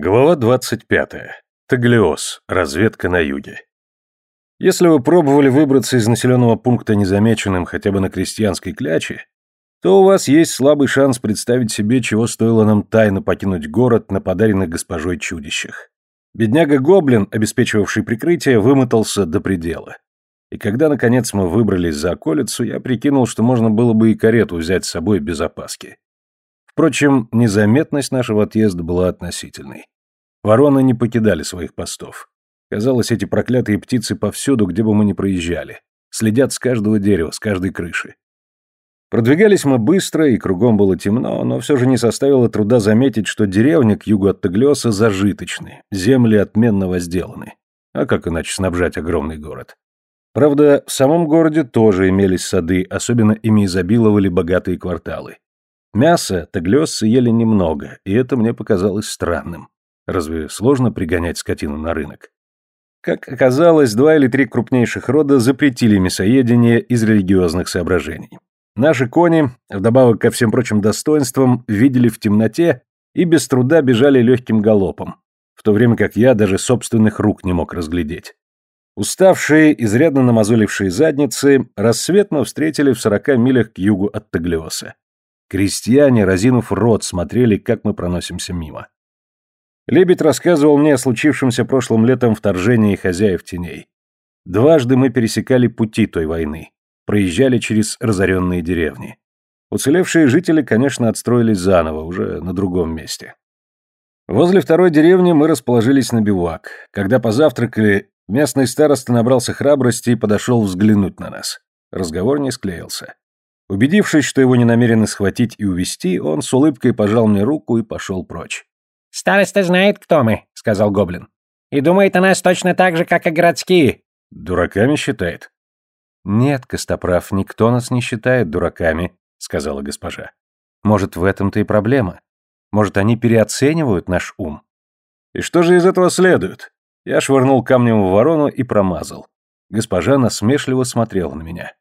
Глава 25. Таглиоз. Разведка на юге. Если вы пробовали выбраться из населенного пункта незамеченным хотя бы на крестьянской кляче, то у вас есть слабый шанс представить себе, чего стоило нам тайно покинуть город на подаренных госпожой чудищах. Бедняга-гоблин, обеспечивавший прикрытие, вымотался до предела. И когда, наконец, мы выбрались за околицу, я прикинул, что можно было бы и карету взять с собой без опаски. Впрочем, незаметность нашего отъезда была относительной. Вороны не покидали своих постов. Казалось, эти проклятые птицы повсюду, где бы мы ни проезжали. Следят с каждого дерева, с каждой крыши. Продвигались мы быстро, и кругом было темно, но все же не составило труда заметить, что деревня к югу от Таглиоса зажиточны, земли отменно возделаны. А как иначе снабжать огромный город? Правда, в самом городе тоже имелись сады, особенно ими изобиловали богатые кварталы. Мяса таглёсцы ели немного, и это мне показалось странным. Разве сложно пригонять скотину на рынок? Как оказалось, два или три крупнейших рода запретили мясоедение из религиозных соображений. Наши кони, вдобавок ко всем прочим достоинствам, видели в темноте и без труда бежали легким галопом, в то время как я даже собственных рук не мог разглядеть. Уставшие, изрядно намазолившие задницы, рассвет мы встретили в сорока милях к югу от Таглиоса. Крестьяне, разинув рот, смотрели, как мы проносимся мимо. Лебедь рассказывал мне о случившемся прошлым летом вторжении хозяев теней. Дважды мы пересекали пути той войны, проезжали через разоренные деревни. Уцелевшие жители, конечно, отстроились заново, уже на другом месте. Возле второй деревни мы расположились на бивак. Когда позавтракали, местный староста набрался храбрости и подошел взглянуть на нас. Разговор не склеился. Убедившись, что его не намерены схватить и увести, он с улыбкой пожал мне руку и пошел прочь. «Староста знает, кто мы», — сказал Гоблин. «И думает о нас точно так же, как и городские». «Дураками считает?» «Нет, Костоправ, никто нас не считает дураками», — сказала госпожа. «Может, в этом-то и проблема. Может, они переоценивают наш ум». «И что же из этого следует?» Я швырнул камнем в ворону и промазал. Госпожа насмешливо смотрела на меня.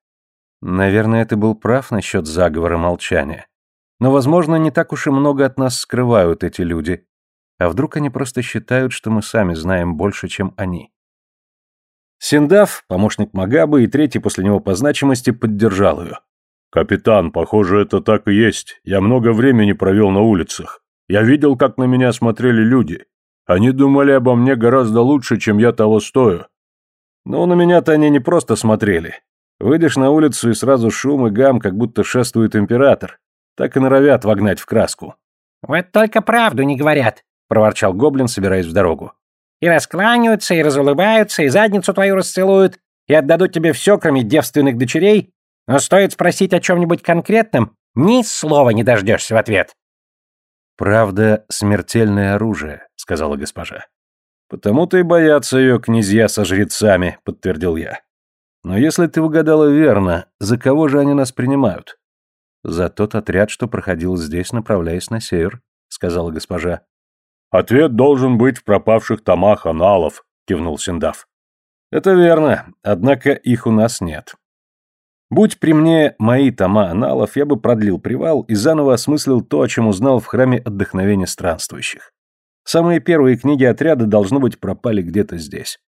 Наверное, ты был прав насчет заговора молчания. Но, возможно, не так уж и много от нас скрывают эти люди. А вдруг они просто считают, что мы сами знаем больше, чем они? Синдав, помощник Магабы и третий после него по значимости, поддержал ее. «Капитан, похоже, это так и есть. Я много времени провел на улицах. Я видел, как на меня смотрели люди. Они думали обо мне гораздо лучше, чем я того стою. Но на меня-то они не просто смотрели. Выйдешь на улицу и сразу шум и гам, как будто шествует император. Так и норовят вогнать в краску. «Вот только правду не говорят», — проворчал гоблин, собираясь в дорогу. «И раскланяются, и разулыбаются, и задницу твою расцелуют, и отдадут тебе все, кроме девственных дочерей, но стоит спросить о чем-нибудь конкретном, ни слова не дождешься в ответ». «Правда — смертельное оружие», — сказала госпожа. «Потому-то и боятся ее князья со жрецами», — подтвердил я. Но если ты угадала верно, за кого же они нас принимают? За тот отряд, что проходил здесь, направляясь на север, сказала госпожа. Ответ должен быть в пропавших томах аналов, кивнул Синдав. Это верно, однако их у нас нет. Будь при мне мои тома аналов, я бы продлил привал и заново осмыслил то, о чем узнал в храме отдохновения странствующих. Самые первые книги отряда, должно быть, пропали где-то здесь.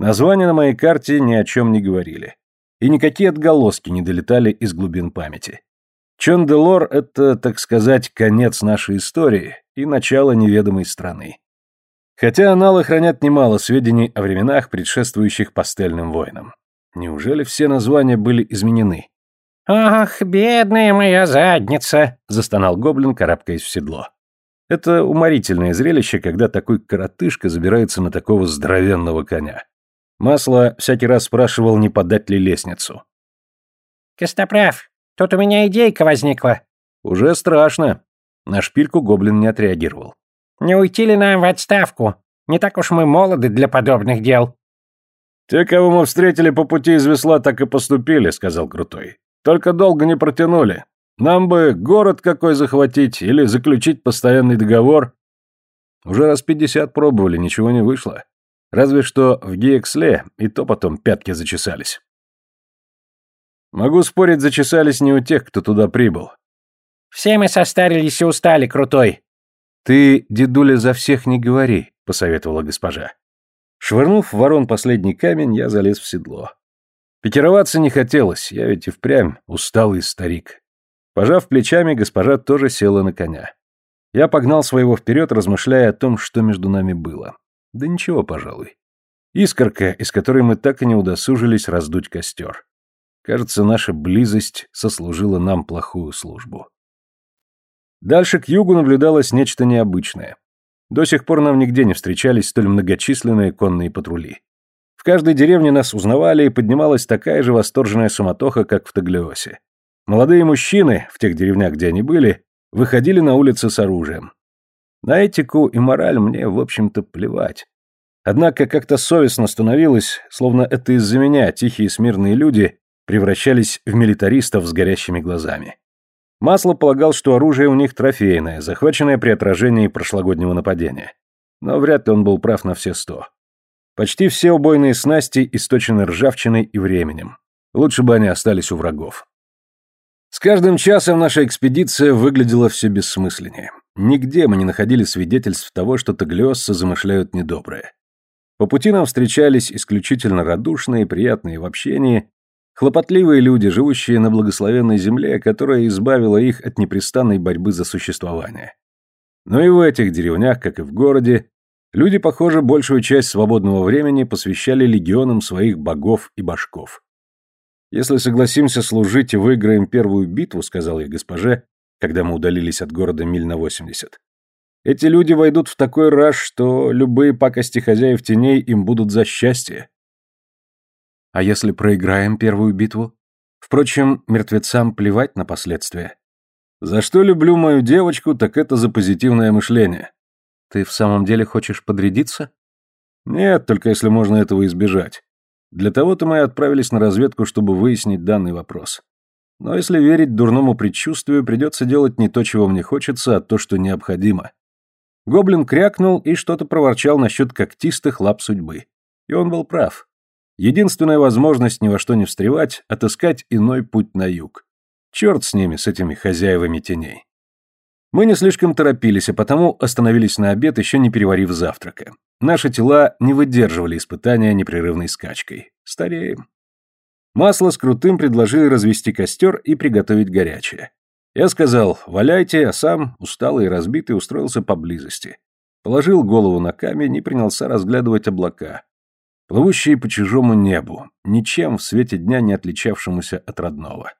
Названия на моей карте ни о чем не говорили. И никакие отголоски не долетали из глубин памяти. Чон-де-Лор — это, так сказать, конец нашей истории и начало неведомой страны. Хотя аналы хранят немало сведений о временах, предшествующих пастельным войнам. Неужели все названия были изменены? «Ах, бедная моя задница!» — застонал гоблин, карабкаясь в седло. Это уморительное зрелище, когда такой коротышка забирается на такого здоровенного коня. Масло всякий раз спрашивал, не подать ли лестницу. «Костоправ, тут у меня идейка возникла». «Уже страшно». На шпильку гоблин не отреагировал. «Не уйти ли нам в отставку? Не так уж мы молоды для подобных дел». «Те, кого мы встретили по пути из весла, так и поступили», — сказал Крутой. «Только долго не протянули. Нам бы город какой захватить или заключить постоянный договор». Уже раз пятьдесят пробовали, ничего не вышло. Разве что в Гиексле, и то потом пятки зачесались. Могу спорить, зачесались не у тех, кто туда прибыл. Все мы состарились и устали, крутой. Ты, дедуля, за всех не говори, посоветовала госпожа. Швырнув в ворон последний камень, я залез в седло. Пикироваться не хотелось, я ведь и впрямь усталый старик. Пожав плечами, госпожа тоже села на коня. Я погнал своего вперед, размышляя о том, что между нами было. Да ничего, пожалуй. Искорка, из которой мы так и не удосужились раздуть костер. Кажется, наша близость сослужила нам плохую службу. Дальше к югу наблюдалось нечто необычное. До сих пор нам нигде не встречались столь многочисленные конные патрули. В каждой деревне нас узнавали, и поднималась такая же восторженная суматоха, как в Таглиосе. Молодые мужчины, в тех деревнях, где они были, выходили на улицы с оружием. На этику и мораль мне, в общем-то, плевать. Однако как-то совестно становилось, словно это из-за меня тихие смирные люди превращались в милитаристов с горящими глазами. Масло полагал, что оружие у них трофейное, захваченное при отражении прошлогоднего нападения. Но вряд ли он был прав на все сто. Почти все убойные снасти источены ржавчиной и временем. Лучше бы они остались у врагов. С каждым часом наша экспедиция выглядела все бессмысленнее. Нигде мы не находили свидетельств того, что таглиосцы замышляют недоброе. По пути нам встречались исключительно радушные, приятные в общении, хлопотливые люди, живущие на благословенной земле, которая избавила их от непрестанной борьбы за существование. Но и в этих деревнях, как и в городе, люди, похоже, большую часть свободного времени посвящали легионам своих богов и башков. «Если согласимся служить и выиграем первую битву», — сказал я госпоже, когда мы удалились от города миль на восемьдесят, эти люди войдут в такой раж, что любые пакости хозяев теней им будут за счастье. А если проиграем первую битву? Впрочем, мертвецам плевать на последствия. За что люблю мою девочку, так это за позитивное мышление. Ты в самом деле хочешь подрядиться? Нет, только если можно этого избежать. Для того-то мы отправились на разведку, чтобы выяснить данный вопрос. Но если верить дурному предчувствию, придется делать не то, чего мне хочется, а то, что необходимо. Гоблин крякнул и что-то проворчал насчет когтистых лап судьбы. И он был прав. Единственная возможность ни во что не встревать — отыскать иной путь на юг. Черт с ними, с этими хозяевами теней. Мы не слишком торопились, а потому остановились на обед, еще не переварив завтрака. Наши тела не выдерживали испытания непрерывной скачкой. Стареем. Масло с крутым предложили развести костер и приготовить горячее. Я сказал «валяйте», а сам, усталый и разбитый, устроился поблизости. Положил голову на камень и принялся разглядывать облака, плывущие по чужому небу, ничем в свете дня не отличавшемуся от родного.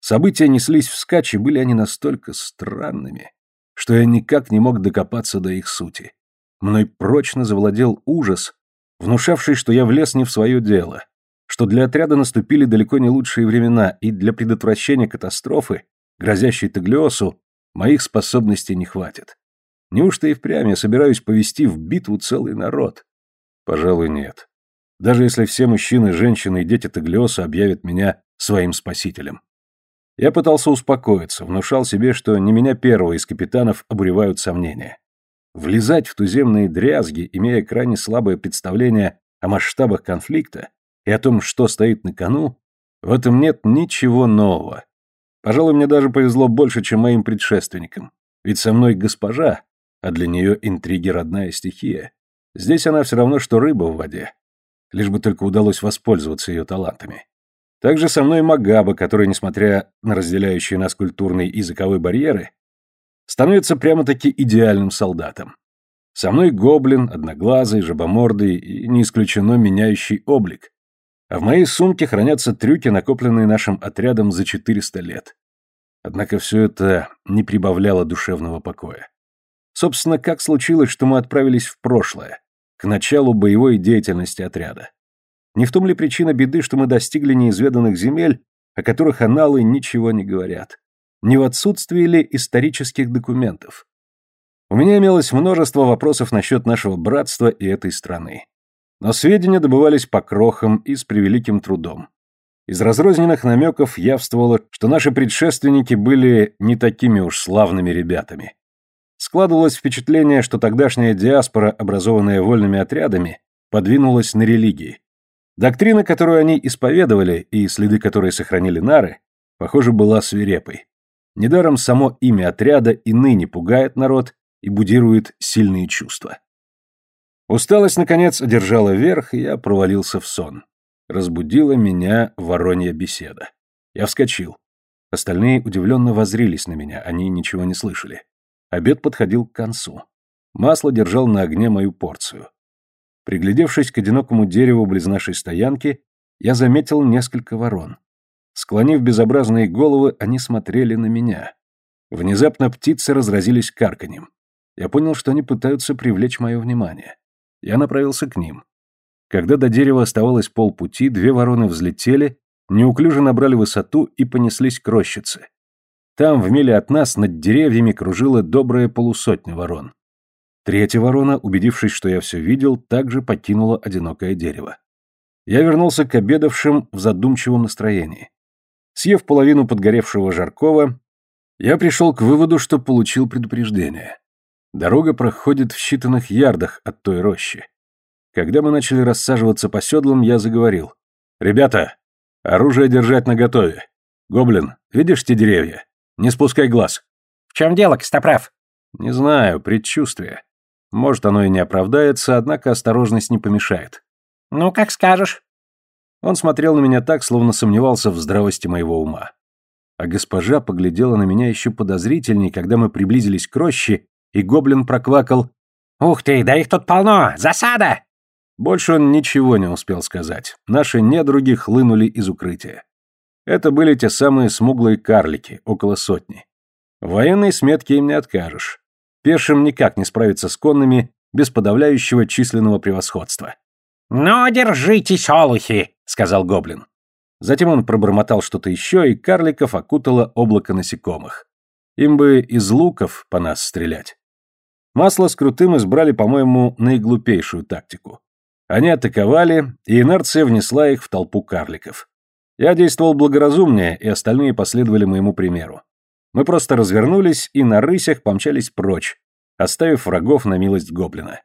События неслись вскачь, и были они настолько странными, что я никак не мог докопаться до их сути. Мной прочно завладел ужас, внушавший, что я влез не в свое дело, что для отряда наступили далеко не лучшие времена, и для предотвращения катастрофы грозящей Таглиосу, моих способностей не хватит. Неужто и впрямь я собираюсь повести в битву целый народ? Пожалуй, нет. Даже если все мужчины, женщины и дети Таглиоса объявят меня своим спасителем. Я пытался успокоиться, внушал себе, что не меня первого из капитанов обуревают сомнения. Влезать в туземные дрязги, имея крайне слабое представление о масштабах конфликта и о том, что стоит на кону, в этом нет ничего нового. Пожалуй, мне даже повезло больше, чем моим предшественникам. Ведь со мной госпожа, а для нее интриги родная стихия. Здесь она все равно, что рыба в воде. Лишь бы только удалось воспользоваться ее талантами. Также со мной Магаба, который, несмотря на разделяющие нас культурные и языковые барьеры, становится прямо-таки идеальным солдатом. Со мной гоблин, одноглазый, жабомордый и, не исключено, меняющий облик. А в моей сумке хранятся трюки, накопленные нашим отрядом за 400 лет. Однако все это не прибавляло душевного покоя. Собственно, как случилось, что мы отправились в прошлое, к началу боевой деятельности отряда? Не в том ли причина беды, что мы достигли неизведанных земель, о которых аналы ничего не говорят? Не в отсутствии ли исторических документов? У меня имелось множество вопросов насчет нашего братства и этой страны. Но сведения добывались по крохам и с превеликим трудом. Из разрозненных намеков явствовало, что наши предшественники были не такими уж славными ребятами. Складывалось впечатление, что тогдашняя диаспора, образованная вольными отрядами, подвинулась на религии. Доктрина, которую они исповедовали и следы которой сохранили нары, похоже, была свирепой. Недаром само имя отряда и ныне пугает народ и будирует сильные чувства. Усталость, наконец, одержала верх, и я провалился в сон. Разбудила меня воронья беседа. Я вскочил. Остальные удивленно возрились на меня, они ничего не слышали. Обед подходил к концу. Масло держал на огне мою порцию. Приглядевшись к одинокому дереву близ нашей стоянки, я заметил несколько ворон. Склонив безобразные головы, они смотрели на меня. Внезапно птицы разразились карканьем. Я понял, что они пытаются привлечь мое внимание. Я направился к ним. Когда до дерева оставалось полпути, две вороны взлетели, неуклюже набрали высоту и понеслись к рощице. Там, в миле от нас, над деревьями кружила добрая полусотня ворон. Третья ворона, убедившись, что я все видел, также покинула одинокое дерево. Я вернулся к обедавшим в задумчивом настроении. Съев половину подгоревшего жаркого, я пришел к выводу, что получил предупреждение. Дорога проходит в считанных ярдах от той рощи. Когда мы начали рассаживаться по седлам, я заговорил. «Ребята, оружие держать наготове. Гоблин, видишь те деревья? Не спускай глаз». «В чем дело, Костоправ?» «Не знаю, предчувствие. Может, оно и не оправдается, однако осторожность не помешает». «Ну, как скажешь». Он смотрел на меня так, словно сомневался в здравости моего ума. А госпожа поглядела на меня еще подозрительней, когда мы приблизились к роще, и гоблин проквакал «Ух ты, да их тут полно! Засада!» Больше он ничего не успел сказать. Наши недруги хлынули из укрытия. Это были те самые смуглые карлики, около сотни. Военной сметки им не откажешь. Пешим никак не справиться с конными без подавляющего численного превосходства. «Ну, держитесь, олухи!» — сказал гоблин. Затем он пробормотал что-то еще, и карликов окутало облако насекомых. Им бы из луков по нас стрелять. Масло с крутым избрали, по-моему, наиглупейшую тактику. Они атаковали, и инерция внесла их в толпу карликов. Я действовал благоразумнее, и остальные последовали моему примеру. Мы просто развернулись и на рысях помчались прочь, оставив врагов на милость гоблина.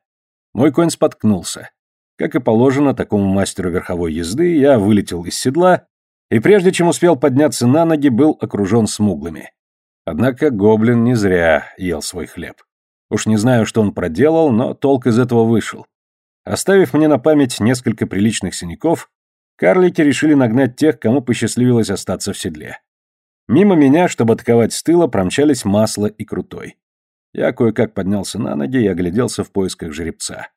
Мой конь споткнулся. Как и положено такому мастеру верховой езды, я вылетел из седла и прежде чем успел подняться на ноги, был окружен смуглыми. Однако гоблин не зря ел свой хлеб. Уж не знаю, что он проделал, но толк из этого вышел. Оставив мне на память несколько приличных синяков, карлики решили нагнать тех, кому посчастливилось остаться в седле. Мимо меня, чтобы атаковать с тыла, промчались масло и крутой. Я кое-как поднялся на ноги и огляделся в поисках жеребца.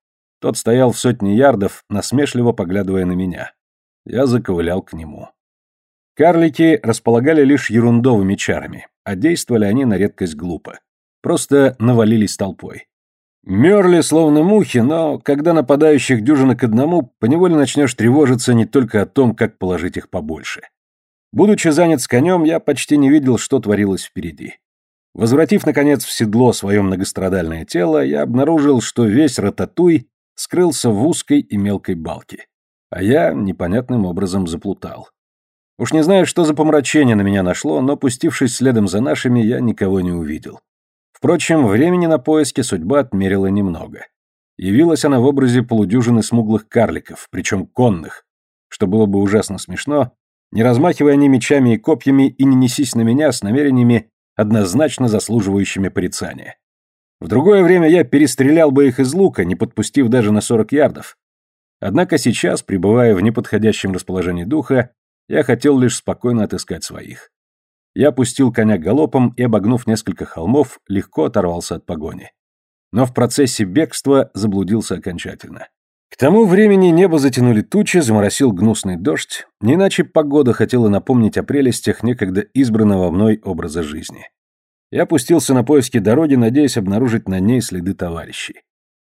Тот стоял в сотне ярдов, насмешливо поглядывая на меня. Я заковылял к нему. Карлики располагали лишь ерундовыми чарами, а действовали они на редкость глупо. Просто навалились толпой. Мерли словно мухи, но когда нападающих дюжина к одному, поневоле начнешь тревожиться не только о том, как положить их побольше. Будучи занят с конем, я почти не видел, что творилось впереди. Возвратив, наконец, в седло свое многострадальное тело, я обнаружил, что весь рататуй скрылся в узкой и мелкой балке. А я непонятным образом заплутал. Уж не знаю, что за помрачение на меня нашло, но, пустившись следом за нашими, я никого не увидел. Впрочем, времени на поиски судьба отмерила немного. Явилась она в образе полудюжины смуглых карликов, причем конных, что было бы ужасно смешно, не размахивая они мечами и копьями и не несись на меня с намерениями, однозначно заслуживающими порицания. В другое время я перестрелял бы их из лука, не подпустив даже на сорок ярдов. Однако сейчас, пребывая в неподходящем расположении духа, я хотел лишь спокойно отыскать своих. Я пустил коня галопом и, обогнув несколько холмов, легко оторвался от погони. Но в процессе бегства заблудился окончательно. К тому времени небо затянули тучи, заморосил гнусный дождь, не иначе погода хотела напомнить о прелестях некогда избранного мной образа жизни. Я опустился на поиски дороги, надеясь обнаружить на ней следы товарищей.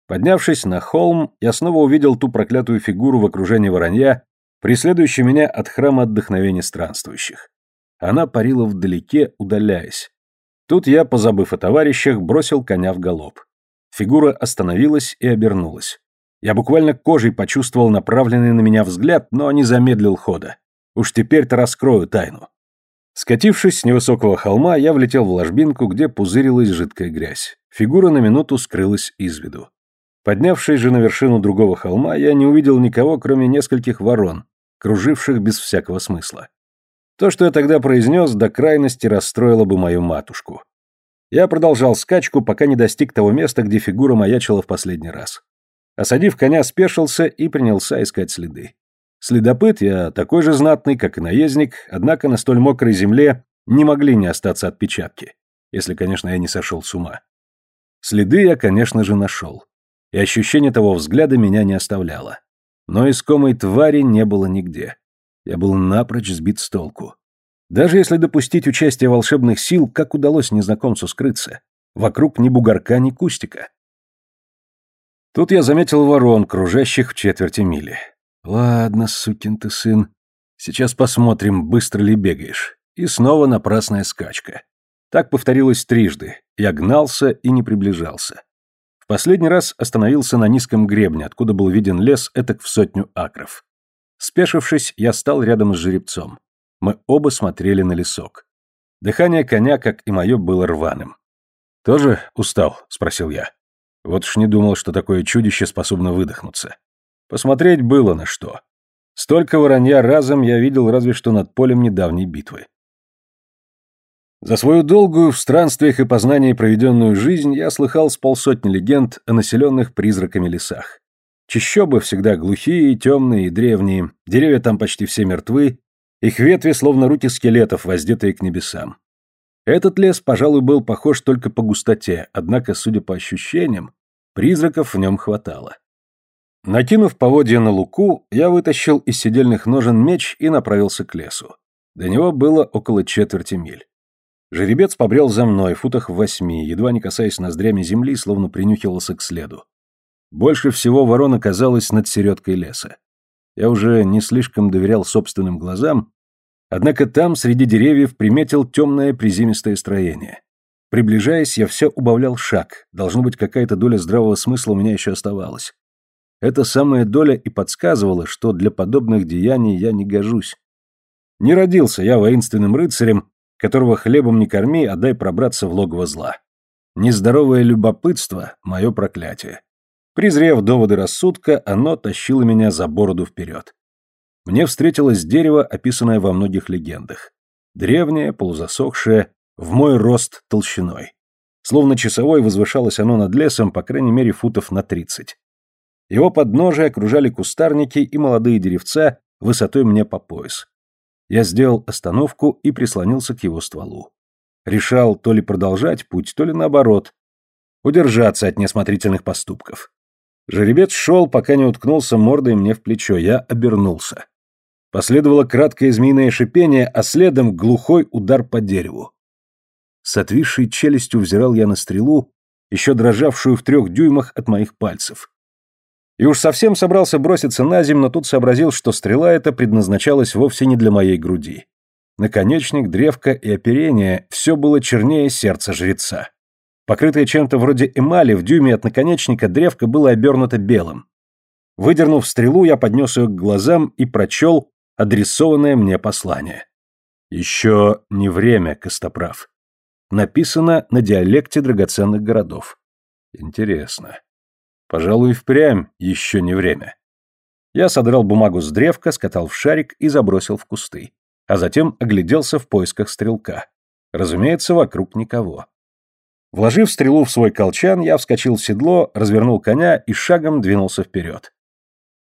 Поднявшись на холм, я снова увидел ту проклятую фигуру в окружении воронья, преследующую меня от храма отдохновения странствующих. Она парила вдалеке, удаляясь. Тут я, позабыв о товарищах, бросил коня в галоп. Фигура остановилась и обернулась. Я буквально кожей почувствовал направленный на меня взгляд, но не замедлил хода. Уж теперь-то раскрою тайну. Скатившись с невысокого холма, я влетел в ложбинку, где пузырилась жидкая грязь. Фигура на минуту скрылась из виду. Поднявшись же на вершину другого холма, я не увидел никого, кроме нескольких ворон, круживших без всякого смысла. То, что я тогда произнес, до крайности расстроило бы мою матушку. Я продолжал скачку, пока не достиг того места, где фигура маячила в последний раз. Осадив коня, спешился и принялся искать следы. Следопыт я такой же знатный, как и наездник, однако на столь мокрой земле не могли не остаться отпечатки, если, конечно, я не сошел с ума. Следы я, конечно же, нашел. И ощущение того взгляда меня не оставляло. Но искомой твари не было нигде. Я был напрочь сбит с толку. Даже если допустить участие волшебных сил, как удалось незнакомцу скрыться? Вокруг ни бугорка, ни кустика. Тут я заметил ворон, кружащих в четверти мили. Ладно, сукин ты сын. Сейчас посмотрим, быстро ли бегаешь. И снова напрасная скачка. Так повторилось трижды. Я гнался и не приближался. В последний раз остановился на низком гребне, откуда был виден лес этак в сотню акров. Спешившись, я стал рядом с жеребцом. Мы оба смотрели на лесок. Дыхание коня, как и мое, было рваным. «Тоже устал?» — спросил я. Вот уж не думал, что такое чудище способно выдохнуться. Посмотреть было на что. Столько воронья разом я видел разве что над полем недавней битвы. За свою долгую в странствиях и познании проведенную жизнь я слыхал с полсотни легенд о населенных призраками лесах. Чищобы всегда глухие, темные и древние, деревья там почти все мертвы, их ветви словно руки скелетов, воздетые к небесам. Этот лес, пожалуй, был похож только по густоте, однако, судя по ощущениям, призраков в нем хватало. Накинув поводья на луку, я вытащил из седельных ножен меч и направился к лесу. До него было около четверти миль. Жеребец побрел за мной, футах в восьми, едва не касаясь ноздрями земли, словно принюхивался к следу. Больше всего ворона казалась над середкой леса. Я уже не слишком доверял собственным глазам, однако там, среди деревьев, приметил темное приземистое строение. Приближаясь, я все убавлял шаг, должно быть, какая-то доля здравого смысла у меня еще оставалась. Эта самая доля и подсказывала, что для подобных деяний я не гожусь. Не родился я воинственным рыцарем, которого хлебом не корми, а дай пробраться в логово зла. Нездоровое любопытство — мое проклятие. Презрев доводы рассудка, оно тащило меня за бороду вперед. Мне встретилось дерево, описанное во многих легендах. Древнее, полузасохшее, в мой рост толщиной. Словно часовой возвышалось оно над лесом, по крайней мере, футов на тридцать. Его подножие окружали кустарники и молодые деревца высотой мне по пояс. Я сделал остановку и прислонился к его стволу. Решал то ли продолжать путь, то ли наоборот, удержаться от несмотрительных поступков. Жеребец шел, пока не уткнулся мордой мне в плечо. Я обернулся. Последовало краткое змеиное шипение, а следом глухой удар по дереву. С отвисшей челюстью взирал я на стрелу, еще дрожавшую в трех дюймах от моих пальцев. И уж совсем собрался броситься на землю, но тут сообразил, что стрела эта предназначалась вовсе не для моей груди. Наконечник, древко и оперение — все было чернее сердца жреца. Покрытое чем-то вроде эмали, в дюйме от наконечника древко было обернуто белым. Выдернув стрелу, я поднес ее к глазам и прочел адресованное мне послание. Еще не время, Костоправ. Написано на диалекте драгоценных городов. Интересно. Пожалуй, впрямь еще не время. Я содрал бумагу с древка, скатал в шарик и забросил в кусты. А затем огляделся в поисках стрелка. Разумеется, вокруг никого. Вложив стрелу в свой колчан, я вскочил в седло, развернул коня и шагом двинулся вперед.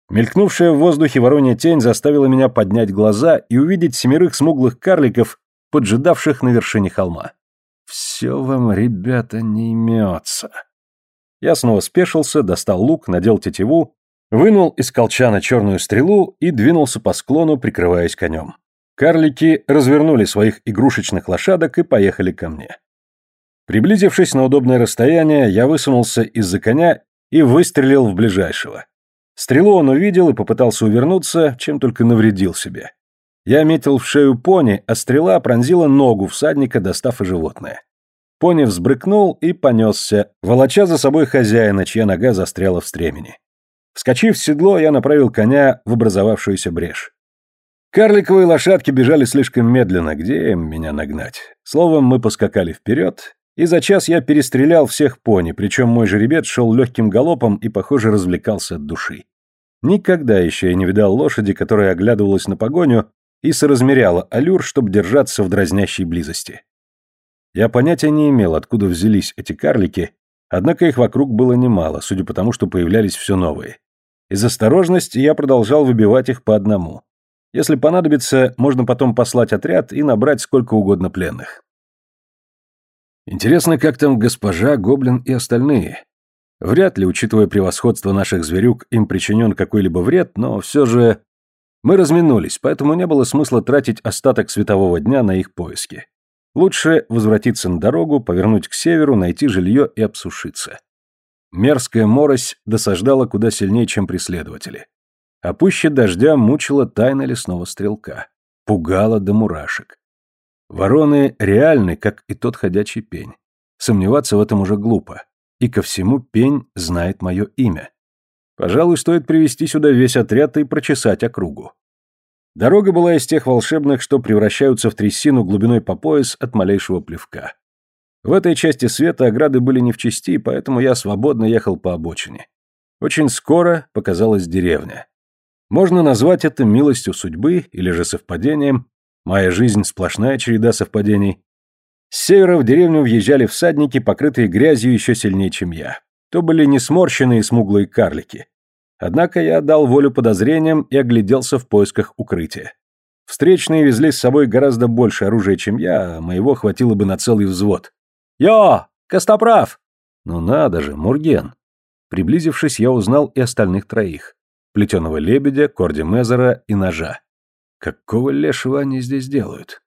Мелькнувшая в воздухе воронья тень заставила меня поднять глаза и увидеть семерых смуглых карликов, поджидавших на вершине холма. «Все вам, ребята, не имется». Я снова спешился, достал лук, надел тетиву, вынул из колчана черную стрелу и двинулся по склону, прикрываясь конем. Карлики развернули своих игрушечных лошадок и поехали ко мне. Приблизившись на удобное расстояние, я высунулся из-за коня и выстрелил в ближайшего. Стрелу он увидел и попытался увернуться, чем только навредил себе. Я метил в шею пони, а стрела пронзила ногу всадника, достав и животное. Пони взбрыкнул и понесся, волоча за собой хозяина, чья нога застряла в стремени. Вскочив в седло, я направил коня в образовавшуюся брешь. Карликовые лошадки бежали слишком медленно, где им меня нагнать? Словом, мы поскакали вперед, и за час я перестрелял всех пони, причем мой жеребец шел легким галопом и, похоже, развлекался от души. Никогда еще я не видал лошади, которая оглядывалась на погоню и соразмеряла аллюр, чтобы держаться в дразнящей близости. Я понятия не имел, откуда взялись эти карлики, однако их вокруг было немало, судя по тому, что появлялись все новые. Из осторожности я продолжал выбивать их по одному. Если понадобится, можно потом послать отряд и набрать сколько угодно пленных. Интересно, как там госпожа, гоблин и остальные. Вряд ли, учитывая превосходство наших зверюк, им причинен какой-либо вред, но все же... Мы разминулись, поэтому не было смысла тратить остаток светового дня на их поиски. Лучше возвратиться на дорогу, повернуть к северу, найти жилье и обсушиться. Мерзкая морось досаждала куда сильнее, чем преследователи. А пуще дождя мучила тайна лесного стрелка. Пугала до мурашек. Вороны реальны, как и тот ходячий пень. Сомневаться в этом уже глупо. И ко всему пень знает мое имя. Пожалуй, стоит привести сюда весь отряд и прочесать округу. Дорога была из тех волшебных, что превращаются в трясину глубиной по пояс от малейшего плевка. В этой части света ограды были не в чести, поэтому я свободно ехал по обочине. Очень скоро показалась деревня. Можно назвать это милостью судьбы или же совпадением, Моя жизнь сплошная череда совпадений. С севера в деревню въезжали всадники, покрытые грязью еще сильнее, чем я. То были не сморщенные смуглые карлики. Однако я дал волю подозрениям и огляделся в поисках укрытия. Встречные везли с собой гораздо больше оружия, чем я, а моего хватило бы на целый взвод. «Йо! Костоправ!» Ну надо же, Мурген. Приблизившись, я узнал и остальных троих. Плетеного лебедя, Корди Мезера и ножа. Какого лешего они здесь делают?